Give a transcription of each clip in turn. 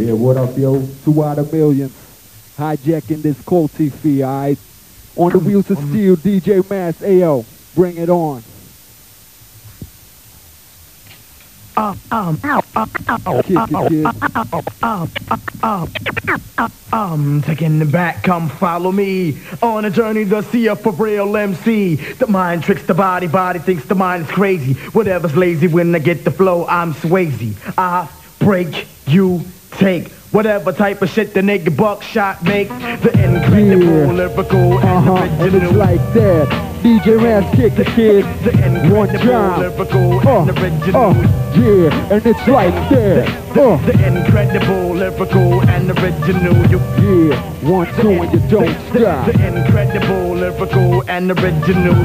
Yeah, what up, yo? Two out of millions. Hijacking this Call TV, alright? On the wheels of steel, DJ Mass, Ayo. Bring it on. Um, um, ow, ow, ow, Kick it, kid. um, taking the back, come follow me on a journey to see a for real MC. The mind tricks the body, body thinks the mind is crazy. Whatever's lazy when I get the flow, I'm Swayze. I break, you take. Whatever type of shit the nigga buckshot make, the incredible, Yeah. lyrical, and Uh-huh, and it's like that. DJ Mass, kick the kid. the One incredible, time. lyrical, Uh, and original. uh, yeah, and it's like that. Uh, The incredible, lyrical, and original. You yeah, one, two, and you don't the, stop. the incredible, lyrical, and original.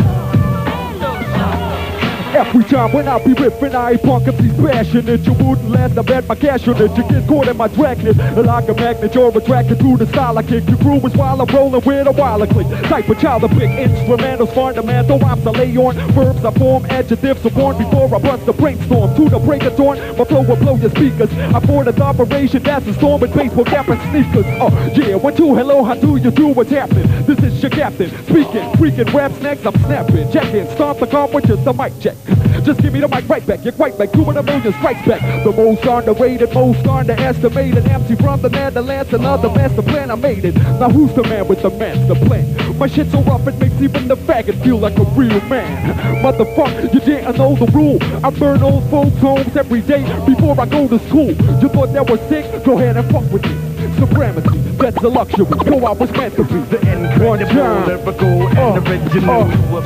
Every time when I be ripping, I punk if he's passionate. You wouldn't let them bet my cash on it. You get caught in my dragnet. Like a magnet, you're attracted to the style I kick. You groove is while I'm rolling with a while click. Type of child, a big instrumentals, fundamental rhymes I lay on. Verbs I form, adjectives are born before I bust the brainstorm. To the break of dawn, my flow will blow your speakers. I for the operation, that's a storm with baseball cap and sneakers. Oh, yeah, one, two, hello, how do you do? What's happening? This is your captain, speaking, freaking rap snacks, I'm snapping. In, start the car with just a mic check. Just give me the mic right back, you're quite back, doing a million strikes back. The most underrated, most underestimated, MC from the Netherlands, another master plan, I made it. Now who's the man with the master plan? My shit's so rough it makes even the faggot feel like a real man. Motherfucker, you didn't know the rule. I burn old folks' homes every day before I go to school. You thought that was sick? Go ahead and fuck with me. Supremacy, that's a luxury. So I was meant to be. The incredible, lyrical, and original. Uh,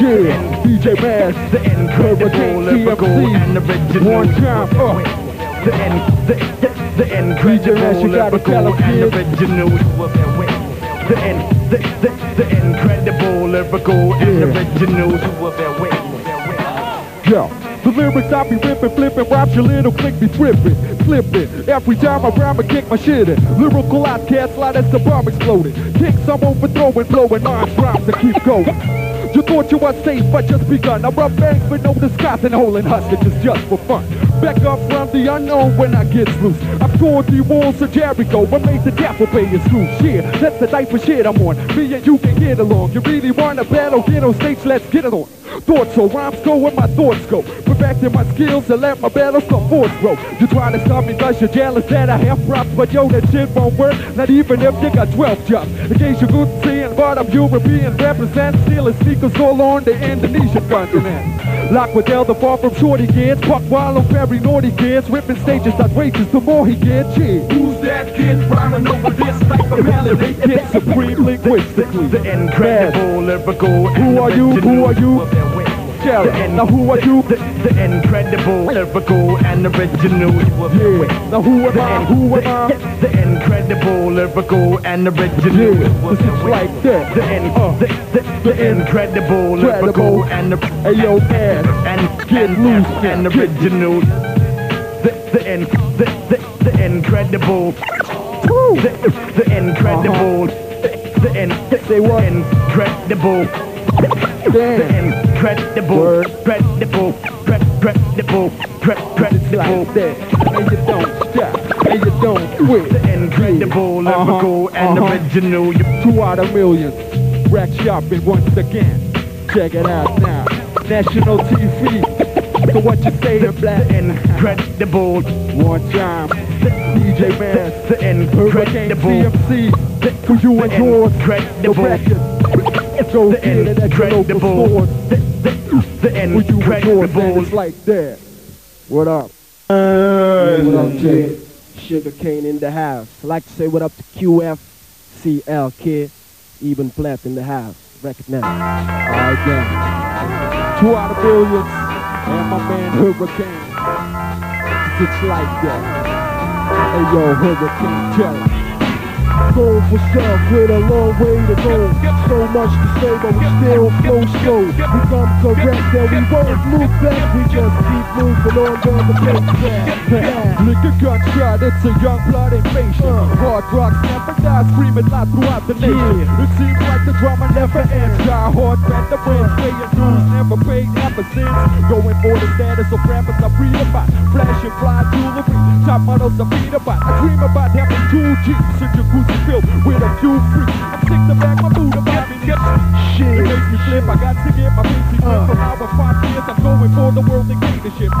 yeah, yeah, DJ Mass, The incredible, lyrical, and original. One time, uh. The, in, the, the, the incredible, Nash, you gotta tell and original. The, in, the, the, the incredible, lyrical, and Yeah. original. Yo, the lyrics I be ripping, flipping, raps your little click be tripping, flipping. Every time I rhyme, I kick my shit in. Lyrical outcast, like that's the bomb exploding. Kicks I'm overthrowing, blowing rhymes, rhymes to keep going. You thought you were safe, but just begun. I rub banks with no disguise and holding hostages just for fun. Back up from the unknown when I get loose. I've toured the walls of Jericho and made the devil pay his dues. Yeah, that's the type of shit I'm on. Me and you can get along. You really wanna battle? Get on stage, let's get it on. Thoughts so rhymes go where my thoughts go. Perfecting my skills and let my battles come forth, bro. You trying to stop me cause you're jealous that I have props, but yo, that shit won't work. Not even if you got 12 jobs. In case you couldn't see but I'm European, represent stealing sneakers all on the Indonesian continent. Lock with Elder far from shorty kids, puck while I'm very naughty kids, ripping stages outrageous the more he gets, yeah. Who's that kid rhyming over this type of melody? Get supreme linguistically. The incredible, lyrical, Who are you? Who are you? The Now who are you? The, the incredible, lyrical, and original. Yeah. Now who am I? Who am I? The, the incredible, lyrical, and original. Yeah. This is like that. The, in, Uh. the, the, the incredible, lyrical, and the Hey yo, and Get and, loose, and, original. The the in, the, the, the incredible, Woo. the, the incredible, the, the, in, Say what? incredible. Incredible, incredible, incredible, incredible. And you don't stop. And you don't quit. The incredible, Yeah. Uh-huh, lyrical, and uh-huh. original. You Two out of millions. Rack shopping once again. Check it out now. National TV. So what you say to black incredible, one time. DJ Man. the Hurricane incredible, TMC. For you and yours. The incredible, record. Go the get it at your local incredible, the, the, the For you and yours, man. incredible. It's like that. What up? What up? Sugar cane in the house. I like to say what up to QFCL kid. Even Flat in the house. Record now. Alright then. Two out of billions. And my man Hurricane. It's like that. Hey yo, Hurricane, tell Going for self with a long way to go. So much to say, but we still flow slow. We come correct and we won't move back. We just keep moving on down the pace. Lick a gunshot, it's a young blood invasion. Hard rocks never die, screaming loud throughout the nation. It seems like the drama never ends. Die hard, bet the wins, paying dues, never paid ever since. Going for the status of rappers I read about. Flash and fly jewelry, top models I read about. I dream about having two jeeps, a jacuzzi filled with a few freaks. I'm sick to back my boot about me. Shit, it makes me flip. I got to get my fancy flip uh. for our five years. I'm going for the world dictatorship.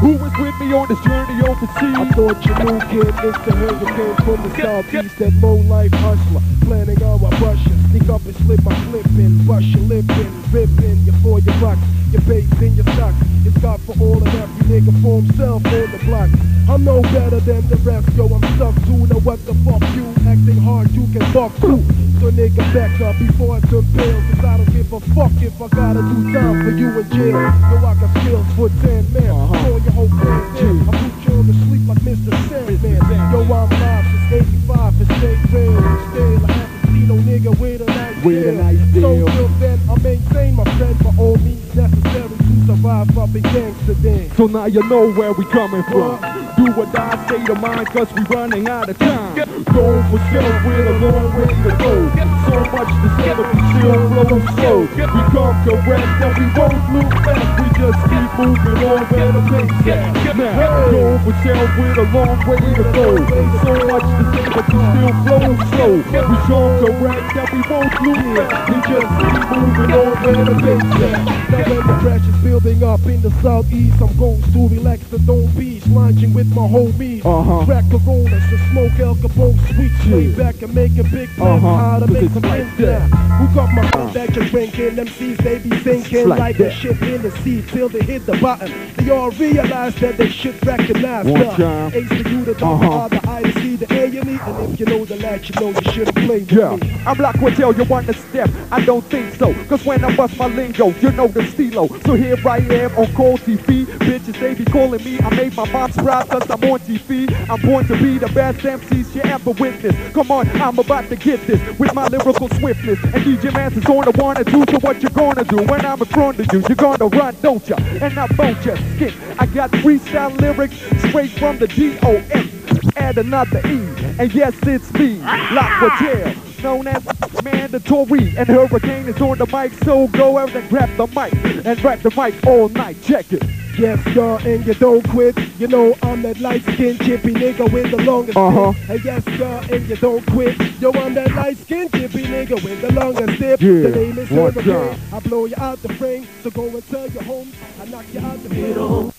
Who is with me on this journey overseas? I thought you knew, kid, it's the hurricane from the southeast, that low life hustler. Planning on my Russia, sneak up and slip my flip in, bust your lip in, rip in, your for your bucks, your bass in your socks. It's God for all and every nigga for himself on the block. I'm no better than the rest, yo, I'm stuck to know what the fuck you acting hard, you can fuck too. So nigga back up before I turn pale, cause I don't give a fuck if I gotta do time for you in jail. Yo, I got skills for 10 man, uh-huh. call your whole clan down. I put you on to sleep like Mr. Sandman. Yo, I'm live since 85 and stay real. Still, I haven't seen no nigga with a nice With a deal. So deal. till then, I maintain my friend to survive up in. So now you know where we coming from. Do or die, state of mind, cause we running out of time. Going for self with a long way to go. So much to say, but we still flow slow. We come correct and we won't move back. We just keep moving on where the pace at. Now, going for self with a long way to go. So much to say, but we still flow slow. We come correct and we won't look back. We just keep moving on where the pace at. Now when the is building up in the southeast, I'm going to relax the dome beach, lounging with my homies. Uh-huh. Crack Coronas and smoke El Capone sweet, lay Yeah. back and make a big plans Uh-huh. how to make some like that. Who got my phone that you're drinking? MCs they be thinking like like, that. a ship in the sea till they hit the bottom. They all realize that they should recognize One the time. Ace to you, the Uh-huh. the I, the C, the and if you know the latch, you know you shouldn't play with Yeah, me. I'm Black Hotel, you want to step? I don't think so, cause when I bust my lingo, you know the stilo. So here I am on Call TV, bitches they be calling me. I made my mom's proud cause I'm on TV. I'm born to be the best MCs you ever witnessed. Come on, I'm about to get this with my lyrical swiftness. And DJ on the one and two, so what you gonna do when I'm in front of you? You're gonna run, don't ya? And I won't ya skip. I got freestyle lyrics straight from the D.O.M. Add another E, and yes, it's me, Lockwood known as mandatory. And Hurricane is on the mic, so go out and grab the mic and rap the mic all night. Check it. Yes, y'all, and you don't quit. You know I'm that light-skinned chippy nigga with the longest Uh-huh. dip. Hey, yes, y'all, and you don't quit. Yo, I'm that light-skinned chippy nigga with the longest dip. Yeah, The name is one Hurricane. time. I blow you out the frame, so go and tell your homes. I knock you out the middle.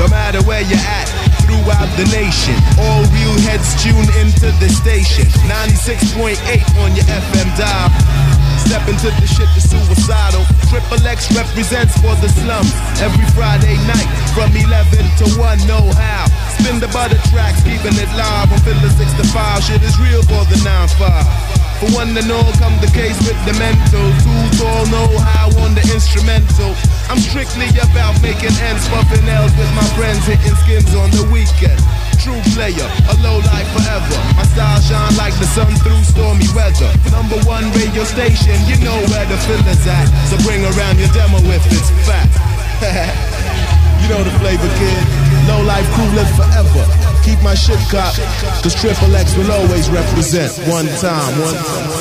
No matter where you're at, throughout the nation, all real heads tune into the station. 96.8 on your FM dial. Step into the shit that's suicidal. Triple X represents for the slums. Every Friday night from 11 to 1, know how. Spin the butter tracks, keeping it live on Fiddler 6 to 5. Shit is real for the 9-5. For one and all, come the case with the mental Who's all know how on the instrumental. I'm strictly about making ends, my friends, hitting skins on the weekend. True player, a low life forever. My style shine like the sun through stormy weather. Number one radio station, you know where the filler's at. So bring around your demo if it's fat. you know the flavor, kid. Low life crew live forever. Keep my shit cop, cause Triple X will always represent. One time, one time.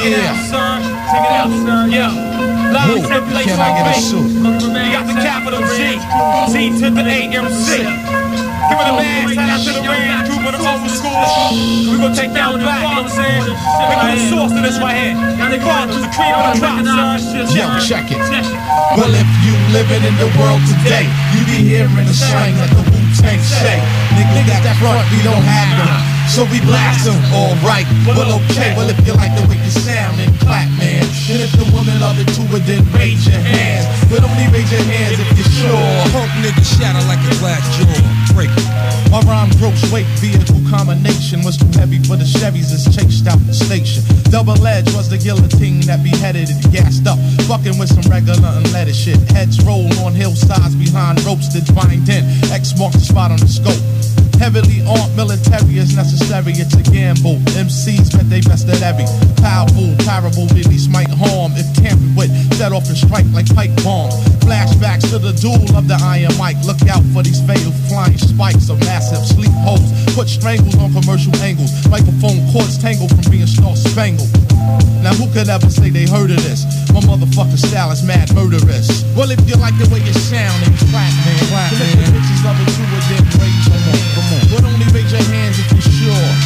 It out, son. Check it out, son. Yeah. Who? Can I get a on suit? We got the capital G. G to the AMC. Give it a man, shout out to the Rand group of the old school. We gonna take down the back, you know what I'm saying? We got the source to this right here. The fathers, the cream of the crop, son. Yo, check it. Well, if you living in the world today, you be hearing the slang like the Wu-Tang say. Niggas that front, we don't have them. So we blast them, alright, well okay Well if you like the way you sound, then clap man And if the woman love it too, well, then raise your hands But only raise your hands if you're sure Punk nigga shatter like a glass jaw. Break it. My rhyme gross weight vehicle combination was too heavy for the Chevys that's chased out the station. Double edge was the guillotine that beheaded and gassed up, fucking with some regular unleaded shit. Heads roll on hillsides behind ropes that bind in. X marks the spot on the scope. Heavily armed military is necessary, it's a gamble. MCs bet they best at every powerful, parable, really might harm if tampered with. Set off and strike like pipe bombs. Flashbacks to the duel of the Iron Mike. Look out for these fatal flying spikes of massive sleep holes. Put strangles on commercial angles. Microphone cords tangled from being star spangled. Now who could ever say they heard of this? My motherfucking style is mad murderous. Well, if you like the way you sound you clap, man, clap, man. the pictures of it too,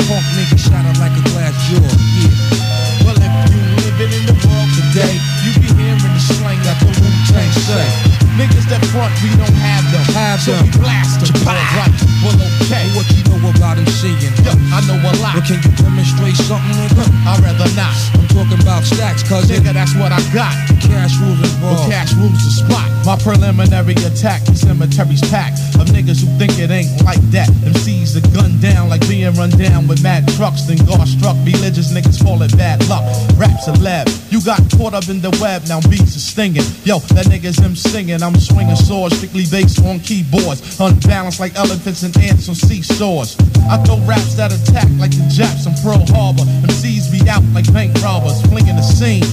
Punk nigga shot out like a glass jaw. Yeah. Well, if you living in the world today, you be hearing the slang that the Wu Tang say. Niggas that front, we don't have them. Have so them. we blast them. Alright, well, okay. What you know about singing? Yo, I know a lot. But can you demonstrate something, nigga? I'd rather not. I'm talking about stacks, cuz Nigga, that's what I got. cash rules But involved. cash rules the spot. My preliminary attack, the cemetery's packed of niggas who think it ain't like that. MCs are gunned down like being run down with mad trucks. Then God struck religious niggas call it bad luck. A lab. You got caught up in the web, now beats are stinging. Yo, that nigga's him singing. I'm swinging swords, strictly based on keyboards. Unbalanced like elephants and ants on seesaws. I throw raps that attack like the Japs on Pearl Harbor. MCs be out like bank robbers, flinging the scene.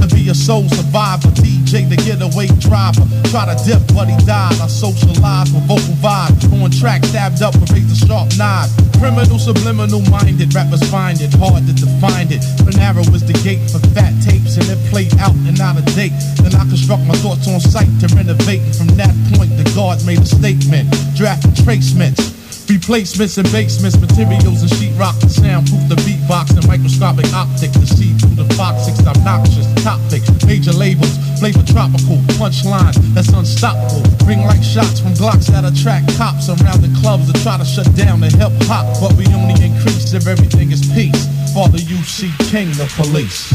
To be a soul survivor, DJ the getaway driver. Try to dip, but he died. I socialize with vocal vibe. On track, stabbed up with razor sharp knife. Criminal, subliminal minded, rappers find it hard to define it. But narrow the gate for fat tapes, and it played out and out of date. Then I construct my thoughts on sight to renovate. From that point, the guards made a statement, drafting tracements. Replacements and basements, materials and sheetrock to soundproof the beatbox and microscopic optic to see through the fox six obnoxious topic. Major labels, flavor tropical, punchlines that's unstoppable. Ring like shots from Glocks that attract cops around the clubs to try to shut down the hip hop. But we only increase if everything is peace. Father UC King, the police.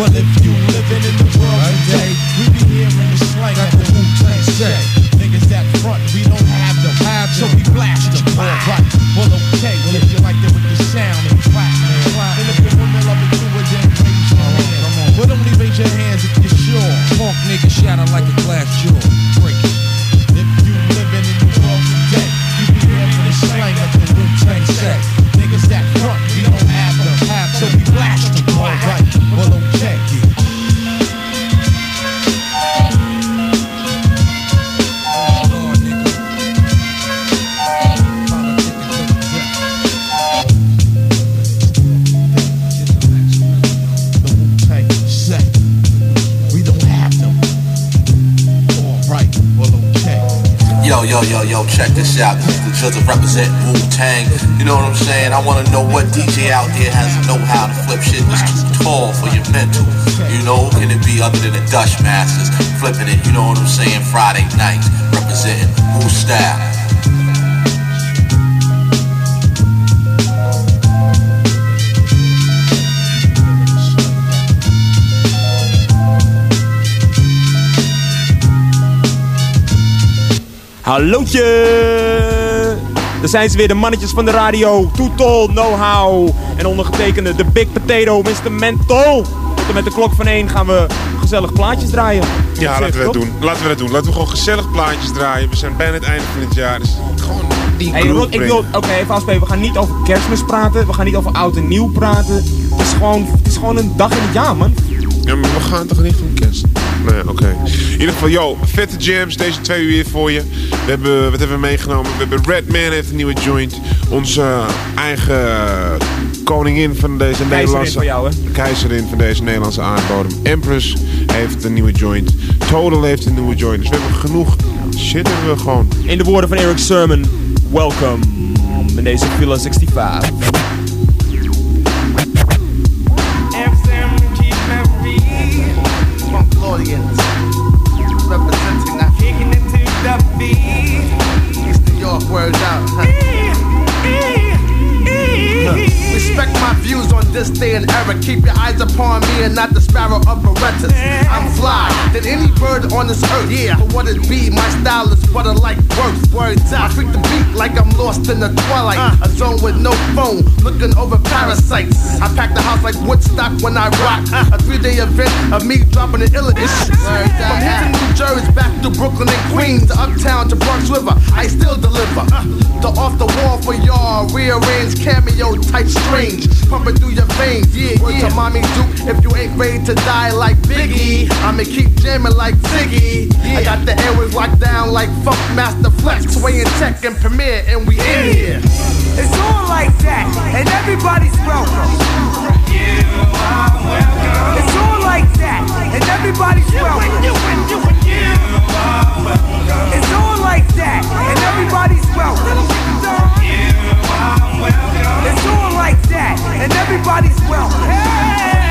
Well, if you living in the world today, we be hearing the slang that the Wu Tang say. Niggas that front, we don't have so we blast them. Alright, well, okay. You know what I'm saying? I wanna know what DJ out there has the know how to flip shit that's too tall for your mental. You know, can it be other than the Dutch Masters flipping it? You know what I'm saying? Friday nights representing Wu style. Hallootje! Daar zijn ze weer, de mannetjes van de radio. Too Tall, Know-how. En ondergetekende de Big Potato, Mr. Menthol. Tot en met de klok van 1 gaan we gezellig plaatjes draaien. Ja, laten we dat doen. Laten we dat doen. Laten we gewoon gezellig plaatjes draaien. We zijn bijna het einde van het jaar. Dus gewoon die Hey, ik wil, oké, even afspreken. We gaan niet over kerstmis praten. We gaan niet over oud en nieuw praten. Het is gewoon, het is gewoon een dag in het jaar, man. Ja, maar we gaan toch niet van kerst? Nee, oké. In ieder geval, yo, vette jams. Deze twee uur weer voor je. We hebben, wat hebben we meegenomen? We hebben Redman heeft een nieuwe joint. Onze eigen koningin van deze Nederlandse... jou? De keizerin van deze Nederlandse aardbodem. Empress heeft een nieuwe joint. Total heeft een nieuwe joint. Dus we hebben genoeg shit hebben we gewoon. In de woorden van Eric Sermon, welcome in deze Villa 65. Words out. Respect my views on this day and era. Keep your eyes upon me and not the sparrow of Berettas. I'm fly than any bird on this earth. Yeah, for what it be, my style is butter like worth. Words out. I freak the beat like I'm lost in the twilight. Uh. A zone with no phone, looking over parasites. I pack the house like Woodstock when I rock. Uh. A three-day event of me dropping the illest. From here to New Jersey, back to Brooklyn and Queens, to Uptown to Bronx River, I still deliver. Uh. The off the wall for y'all, rearrange cameo type strange, pumping through your veins. Yeah, Word to mommy Duke, if you ain't ready to die like Biggie, I'ma keep jamming like Ziggy. I got the airways locked down like Funk Master Flex, Sway and Tech and Premier, and we in here. It's all like that, and everybody's welcome. It's all like that, and everybody's welcome. It's all like that, and everybody's welcome. It's all like that, and everybody's welcome.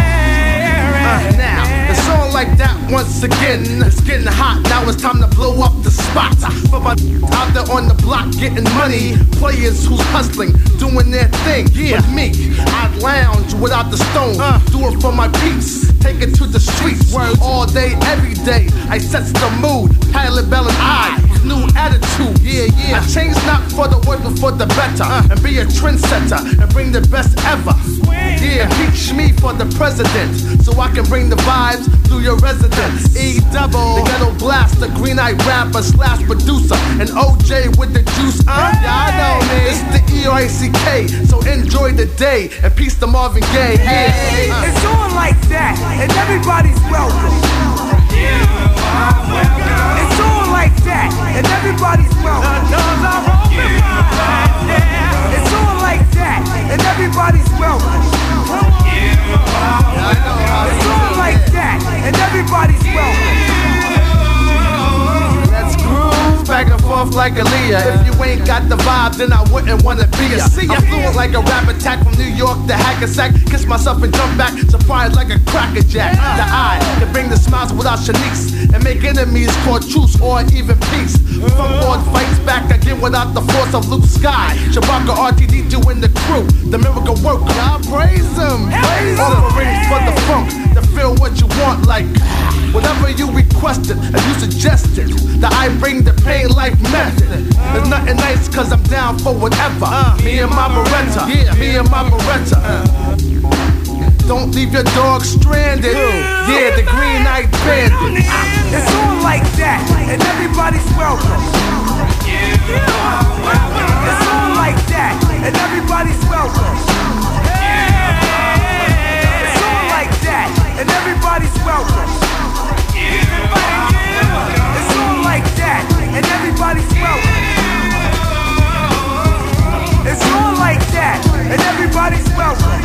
Uh, now, it's all like that once again. It's getting hot, now it's time to blow up the spot. For my out there on the block getting money. Players who's hustling, doing their thing. Yeah. With me, I lounge without the stone. Do it for my peace, take it to the streets. All day, every day, I sets the mood. Pilot Bell and I, new attitude. Yeah, yeah. I change not for the worse, but for the better. And be a trendsetter and bring the best ever. Yeah, impeach me for the president so I can bring the vibes through your residence. E double, the ghetto blast, the green eyed rapper slash producer, and OJ with the juice. Uh, yeah, I know, man. It's the E R A C K, so enjoy the day and peace to Marvin Gaye. Yeah, uh. It's all like that, and everybody's welcome. It's all like that, and everybody's welcome. It's all like that, and everybody's welcome. It's all like that, and everybody's welcome. Back and forth like Aaliyah. If you ain't got the vibe, then I wouldn't wanna be ya. I'm fluent like a rap attack from New York to Hackensack. Kiss myself and jump back, surprised like a cracker jack. The eye can bring the smiles without Shanice and make enemies call truce or even peace. From Lord fights back again without the force of Luke Sky. Shabaka RTD doing the crew, the miracle work. God praise him. Praise Offerings for the funk to feel what you want like. Whatever you requested and you suggested, that I bring the pain life method. There's nothing nice cause I'm down for whatever. Me and my Beretta, me and my Beretta. Don't leave your dog stranded. Yeah, the green eyed bandit. It's all like that, and everybody's welcome. It's all like that, and everybody's welcome. It's all like that, and everybody's welcome. And everybody's welcome. It's all like that, and everybody's welcome.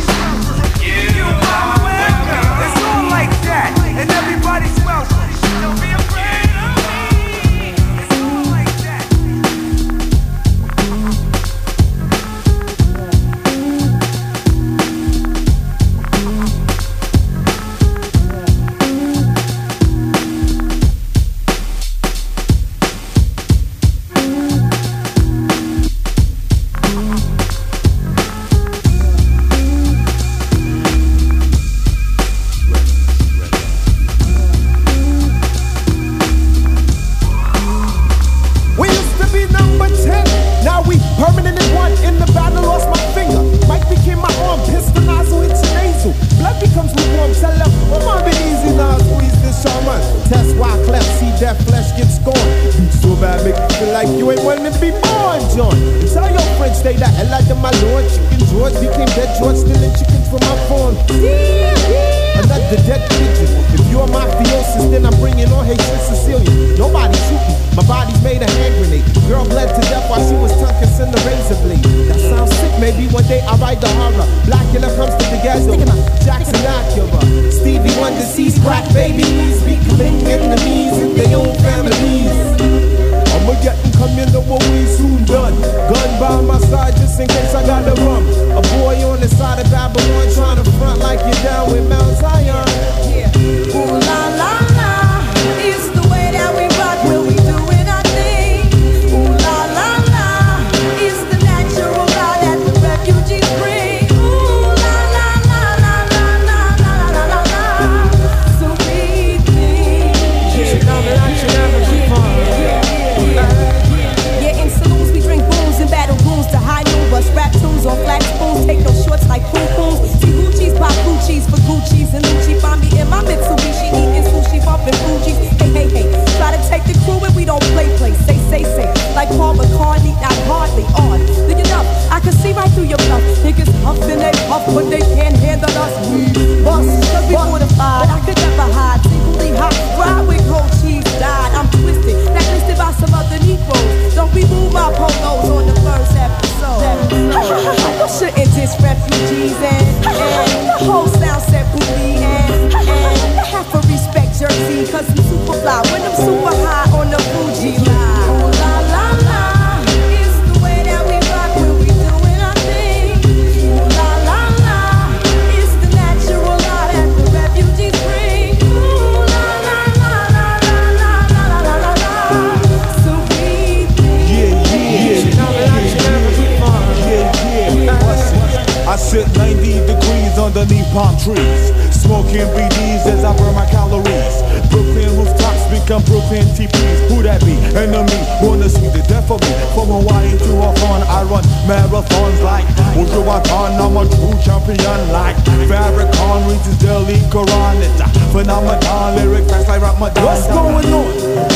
world true champion like Farrakhan reads his daily Quran. It's a phenomenon, lyric facts like Ramadan. What's going on?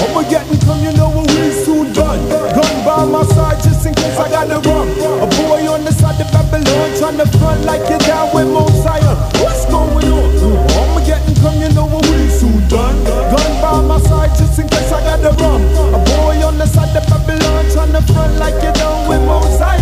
I'ma come, you know what we soon done. Gun by my side just in case I gotta run. A boy on the side of Babylon trying to front like you're down with Mosiah. What's going on? I'ma getting come, you know what we soon done. Gun by my side just in case I gotta run. A boy on the side of Babylon trying to front like you're down with Mosiah.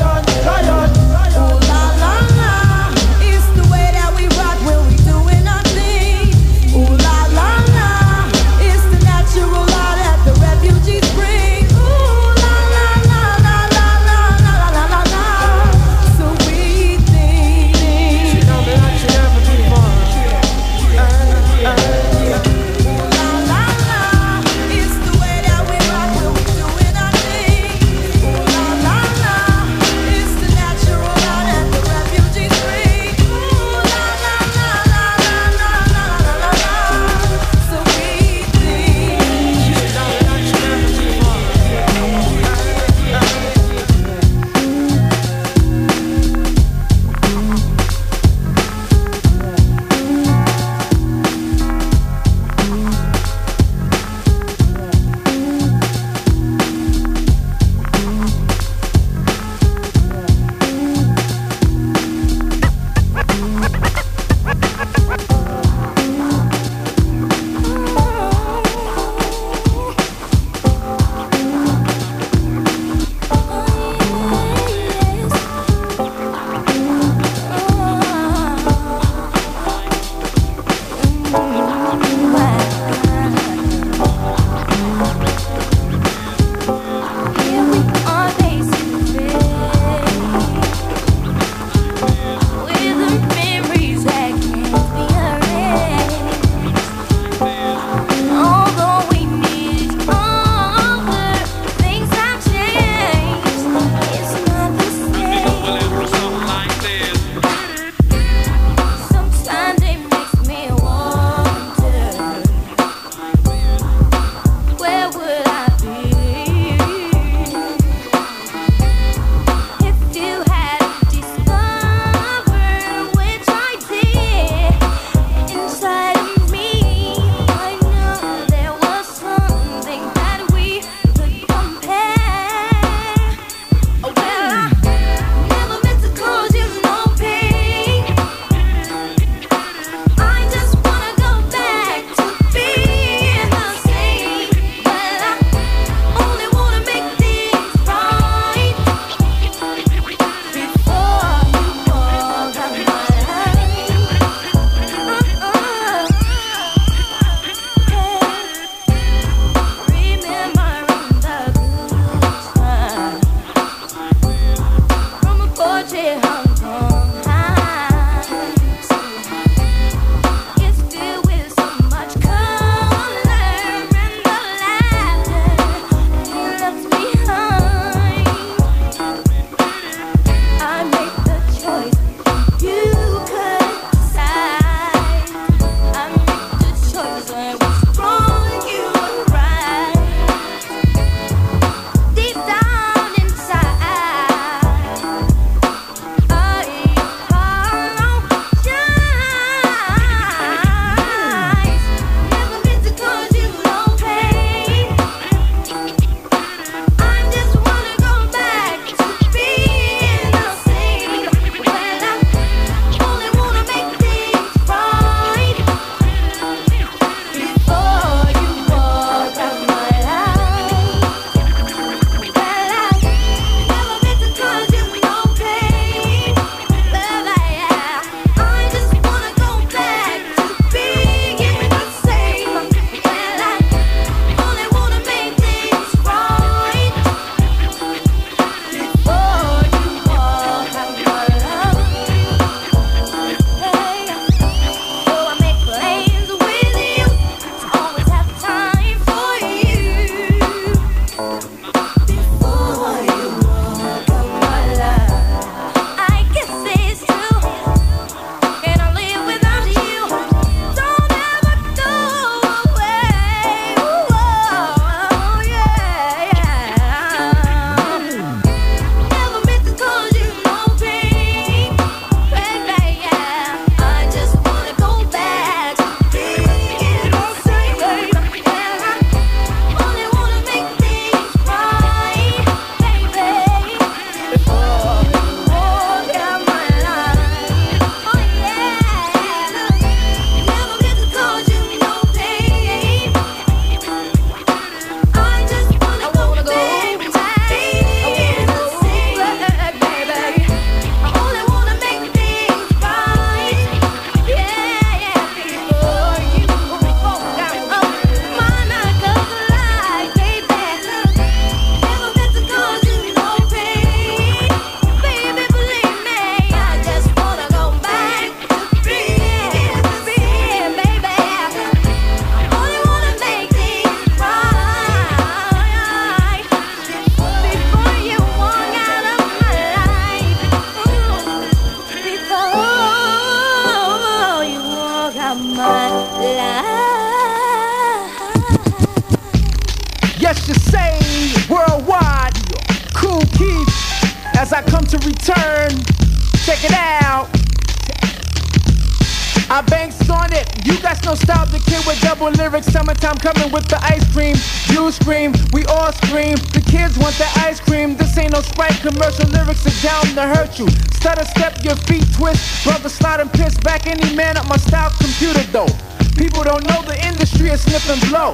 You. Stutter step, your feet twist. Brother slide and piss back any man at my style computer though. People don't know the industry is sniffing blow.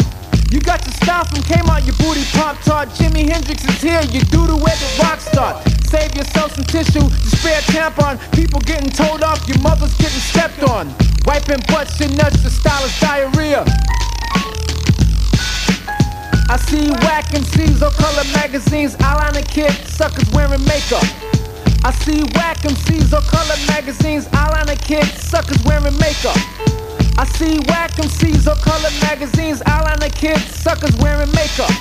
You got your style from Kmart, your booty pop tart. Jimi Hendrix is here, you do the way the rock start. Save yourself some tissue, the spare tampon. People getting told off, your mother's getting stepped on. Wiping butts and nuts, the style is diarrhea. I see whack MCs or color magazines, eyeliner kid, suckers wearing makeup. I see whack MCs or color magazines, eyeliner kids, suckers wearing makeup. I see whack MCs or color magazines, eyeliner kids, suckers wearing makeup.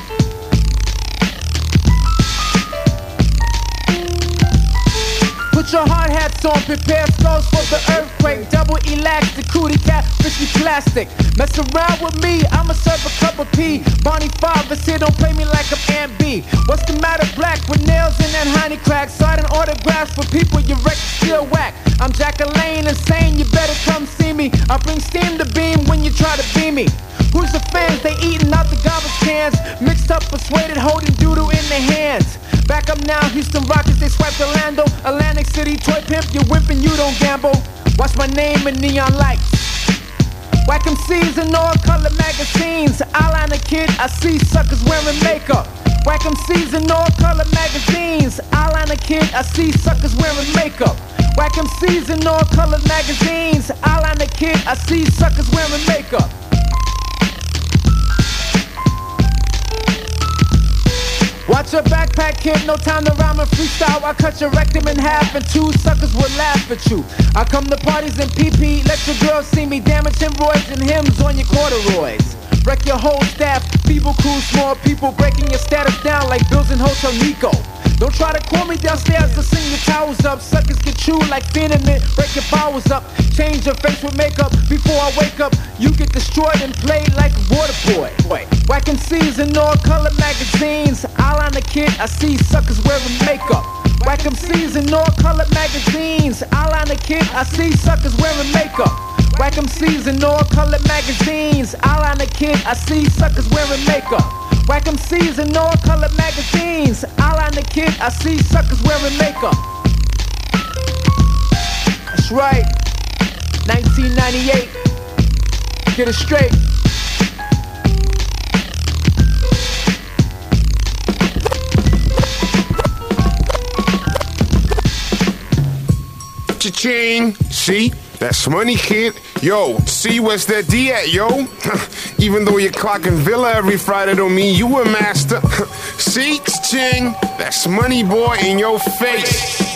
Your hard hats on, prepare skulls for the earthquake. Double elastic, cootie cat, fishy plastic. Mess around with me, I'ma serve a cup of pee. Bonnie Five here, don't play me like I'm B. What's the matter, black, with nails in that honey crack? Signing autographs for people you wreck, still whack. I'm Jacqueline insane, you better come see me. I bring steam to beam when you try to be me. Who's the fans? They eating out the garbage cans. Mixed up, persuaded, holding doodle in their hands. Back up now, Houston Rockets, they swipe Orlando. Atlantic City, toy pimp, you whipping, you don't gamble. Watch my name in neon lights. Whack MCs in all color magazines. Eyeliner kid, I see suckers wearing makeup. Whack MCs in all color magazines. Eyeliner kid, I see suckers wearing makeup. Whack MCs in all color magazines. Eyeliner kid, I see suckers wearing makeup. Watch your backpack, kid. No time to rhyme and freestyle. I cut your rectum in half, and two suckers will laugh at you. I come to parties in PP. Let your girls see me damage hemorrhoids and hymns on your corduroys. Wreck your whole staff. people crew, small people breaking your status down like bills in Hotel Nico. Don't try to call me downstairs to sing your towels up. Suckers get chewed like Finneman, break your bowels up. Change your face with makeup before I wake up. You get destroyed and played like a water boy. Boy. Whack MCs in all color magazines. Eyeliner kid, I see suckers wearing makeup. Whack MCs in all color magazines. Eyeliner kid, I see suckers wearing makeup. Whack MCs in all color magazines. Eyeliner the kid, I see suckers wearing makeup. Whack MCs in all color magazines. Eyeliner the kid, I see suckers wearing makeup. That's right. 1998. Get it straight. Cha-ching. See? That's money, kid. Yo, see where's that D at, yo? Even though you're clocking Villa every Friday don't mean you a master. see? Ching. That's money, boy, in your face.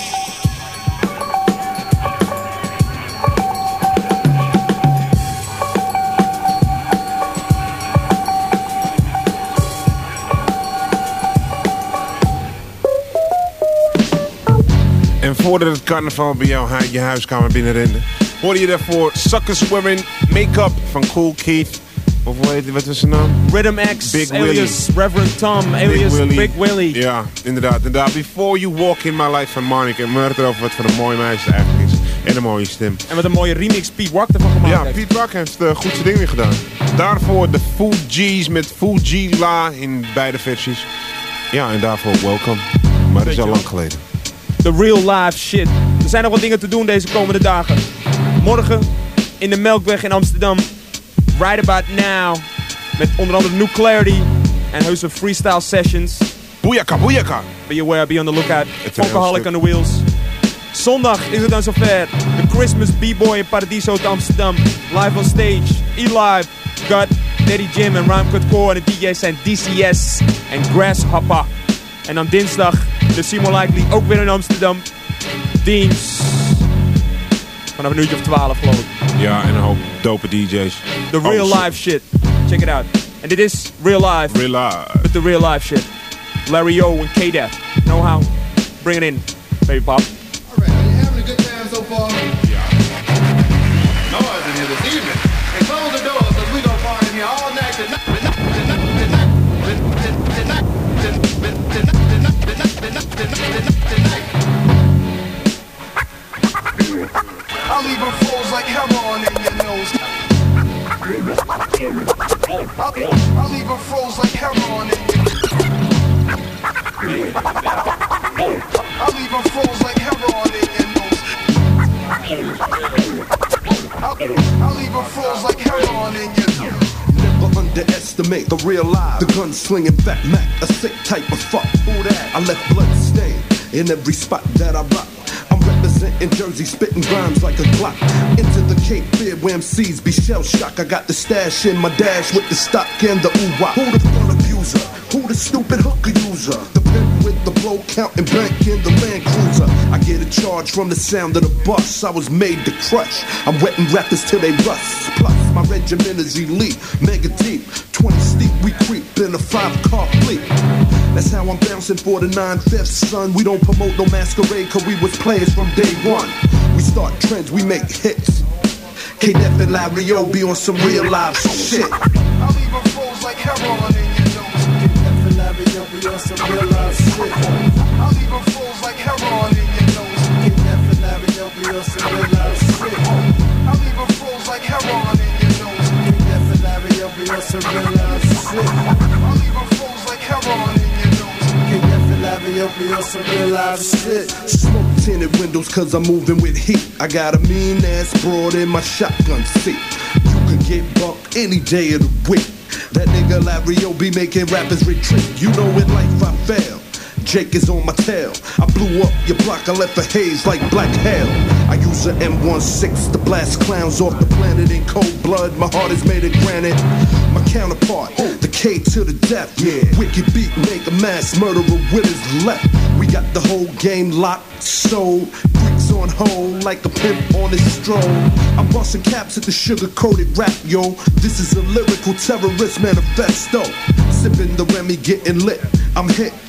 En voordat het carnaval bij hu- je huiskamer binnenrende, hoorde je daarvoor Suckers Wearing Make-up van Cool Keith. Of wat was zijn naam? Rhythm X, Big alias. Reverend Tom, alias Big Willie. Ja, inderdaad. inderdaad. Before You Walk In My Life van Monica. En we hadden het erover wat voor een mooi meisje eigenlijk is. En een mooie stem. En wat een mooie remix Pete Rock ervan gemaakt Ja, heeft. Pete Rock heeft uh, goed zijn ding weer gedaan. Daarvoor de Fugees met Fujila in beide versies. Ja, en daarvoor Welcome. Maar dat is al lang geleden. The real life shit. Er zijn nog wat dingen te doen deze komende dagen. Morgen in de Melkweg in Amsterdam. Right about now. Met onder andere New Clarity. En heuse freestyle sessions. Boeyaka, boeyaka. Be aware, be on the lookout. Funkaholic on the wheels. Zondag is het dan zover. De Christmas B-Boy in Paradiso te Amsterdam. Live on stage. E-Live. Gut, Daddy Jim en Rhyme Cut Core. En de DJ's zijn DCS en Grasshopper. En dan dinsdag de Simo Likely ook weer in Amsterdam. Deems. Vanaf een uurtje of 12 geloof ik. Ja, en een hoop dope DJ's. The real Oh, shit. life shit. Check it out. And it is Real Live. Real life. With the real life shit. Larry O and K-Def. Know how? Bring it in, baby pop. having a good time so far? Yeah. Noise in here this evening. And close the doors because we gonna party in here all night tonight. I'll, I'll I'm leaving flaws like heroin in your nose. I'm leaving froze like heroin in your nose. I'm leaving froze like heroin in your nose. I'm leaving froze like heroin in your nose underestimate the real life. The gun slinging fat Mac, a sick type of fuck. Who that? I left blood stain in every spot that I rock. I'm Jersey, spitting rhymes like a Glock. Into the Cape Fear where MCs be shell shock. I got the stash in my dash with the stock and the ooh. Who the fun abuser? Who the stupid hooker user? The pimp with the blow counting bank in the Land Cruiser. I get a charge from the sound of the bus. I was made to crush. I'm wetting rappers till they rust. Plus, my regiment is elite, mega deep. 20 steep, we creep in a five car fleet. That's how I'm bouncing for the nine fifths, son. We don't promote no masquerade, cause we was players from day one. We start trends, we make hits. K-Def and Larry be on some real live shit. I'll froze like heroin on some real live shit. Leave her froze like heroin in your nose. Larry O be on some real live shit. Leave her froze like heroin in your nose. Larry O be on some real live shit. Leave her froze like heroin in your shit. Smoke tinted windows cause I'm moving with heat. I got a mean ass broad in my shotgun seat. You can get bumped any day of the week. That nigga Larry O be making rappers retreat. You know in life I fail. Jake is on my tail. I blew up your block, I left a haze like black hell. I use a M16 to blast clowns off the planet in cold blood. My heart is made of granite. My counterpart, the K to the death. Yeah. Wicked beat, make a mass murderer with his left. We got the whole game locked, sold. Freaks on hold like a pimp on his stroll. I'm busting caps at the sugar coated rap, yo. This is a lyrical terrorist manifesto. Sipping the Remy, getting lit. I'm hit.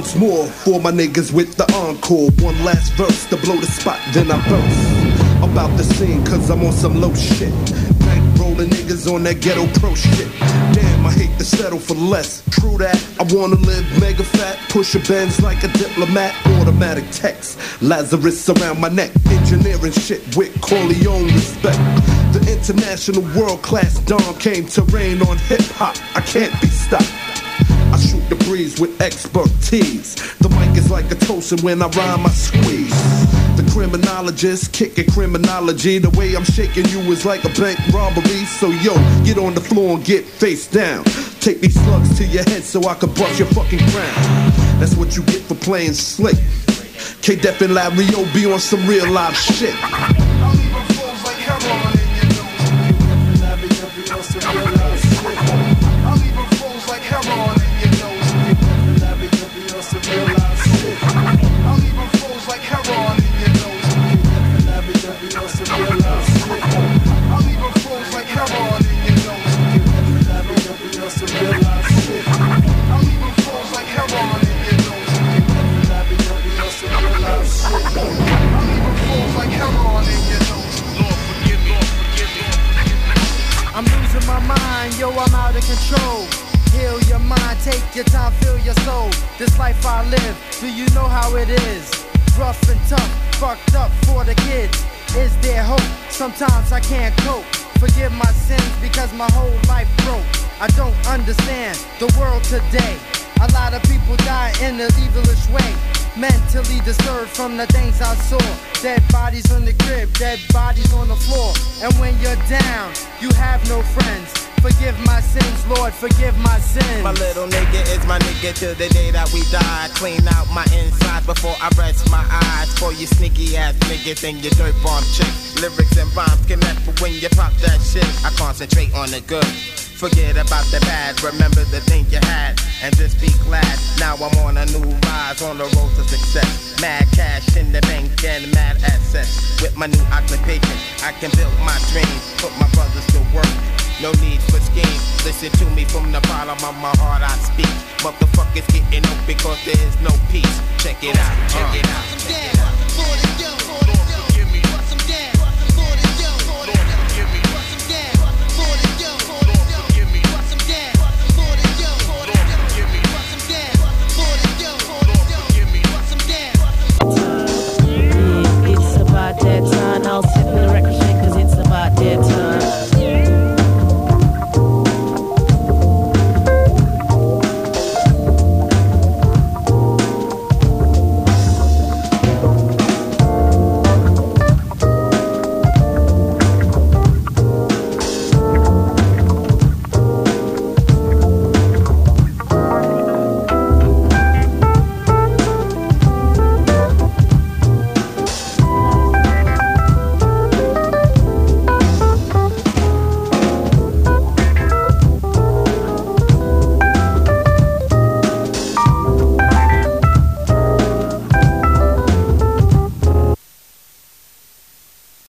once more for my niggas with the encore. One last verse to blow the spot, then I burst. About the scene, cause I'm on some low shit. Bank rolling niggas on that ghetto pro shit. Damn, I hate to settle for less. True that, I wanna live mega fat. Push a Benz like a diplomat. Automatic text. Lazarus around my neck. Engineering shit with Corleone respect. The international world class Don came to reign on hip hop. I can't be stopped. I shoot the breeze with expertise. The mic is like a and when I rhyme, I squeeze. The criminologist kicking criminology. The way I'm shaking you is like a bank robbery. So yo, get on the floor and get face down. Take these slugs to your head so I can bust your fucking crown. That's what you get for playing slick. K Def and Larry be on some real live shit. Control. Heal your mind, take your time, feel your soul. This life I live, do you know how it is? Rough and tough, fucked up for the kids. Is there hope? Sometimes I can't cope. Forgive my sins because my whole life broke. I don't understand the world today. A lot of people die in an evilish way. Mentally disturbed from the things I saw. Dead bodies on the crib, dead bodies on the floor. And when you're down, you have no friends. Forgive my sins, Lord, forgive my sins. My little nigga is my nigga till the day that we die. Clean out my insides before I rest my eyes. For you sneaky ass niggas and your dirt bomb chick. Lyrics and rhymes connect, but when you pop that shit, I concentrate on the good. Forget about the bad, remember the thing you had, and just be glad. Now I'm on a new rise, on the road to success. Mad cash in the bank and mad assets. With my new occupation, I can build my dreams, put my brothers to work. No need for schemes. Listen to me from the bottom of my heart. I speak. Motherfuckers getting up because there is no peace. Check it out. Uh. Check it out.